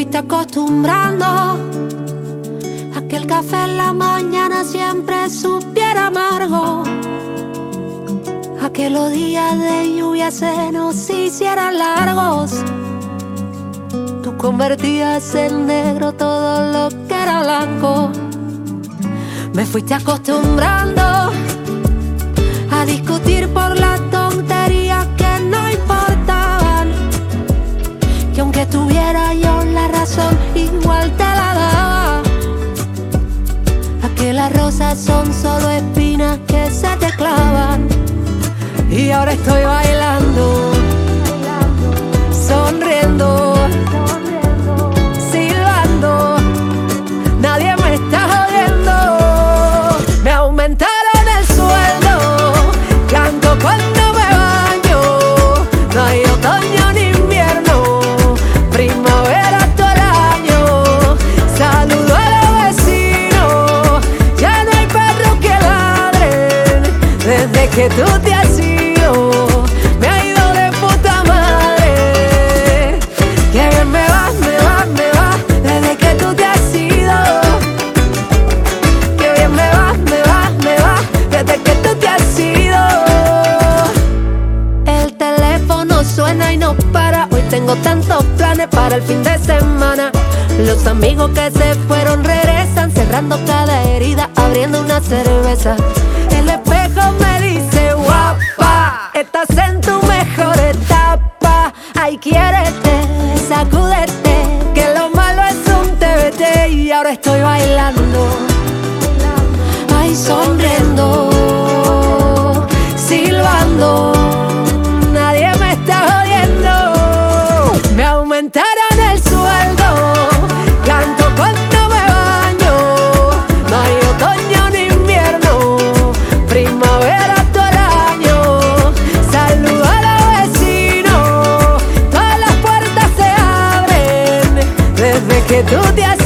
fuiste acostumbrando a que el café en la mañana siempre supiera amargo. A que los días de lluvia se nos hicieran largos. Tú convertías en negro todo lo que era blanco. Me fuiste acostumbrando a discutir las rosas son solo espinas que se te clavan. Y ahora estoy bailando, que tú te has ido. Me ha ido de puta madre. Que bien me va, me va, me va. Desde que tú te has ido. Que bien me va, me va, me va Desde que tú te has ido El teléfono suena y no para Hoy tengo tantos planes para el fin de semana Los amigos que se fueron regresan Cerrando cada herida, abriendo una cerveza Estás en tu mejor etapa. Ay, quiérete, sacúdete. Que lo malo es un TBT y ahora estoy bailando. Ay, sonriendo. que tú te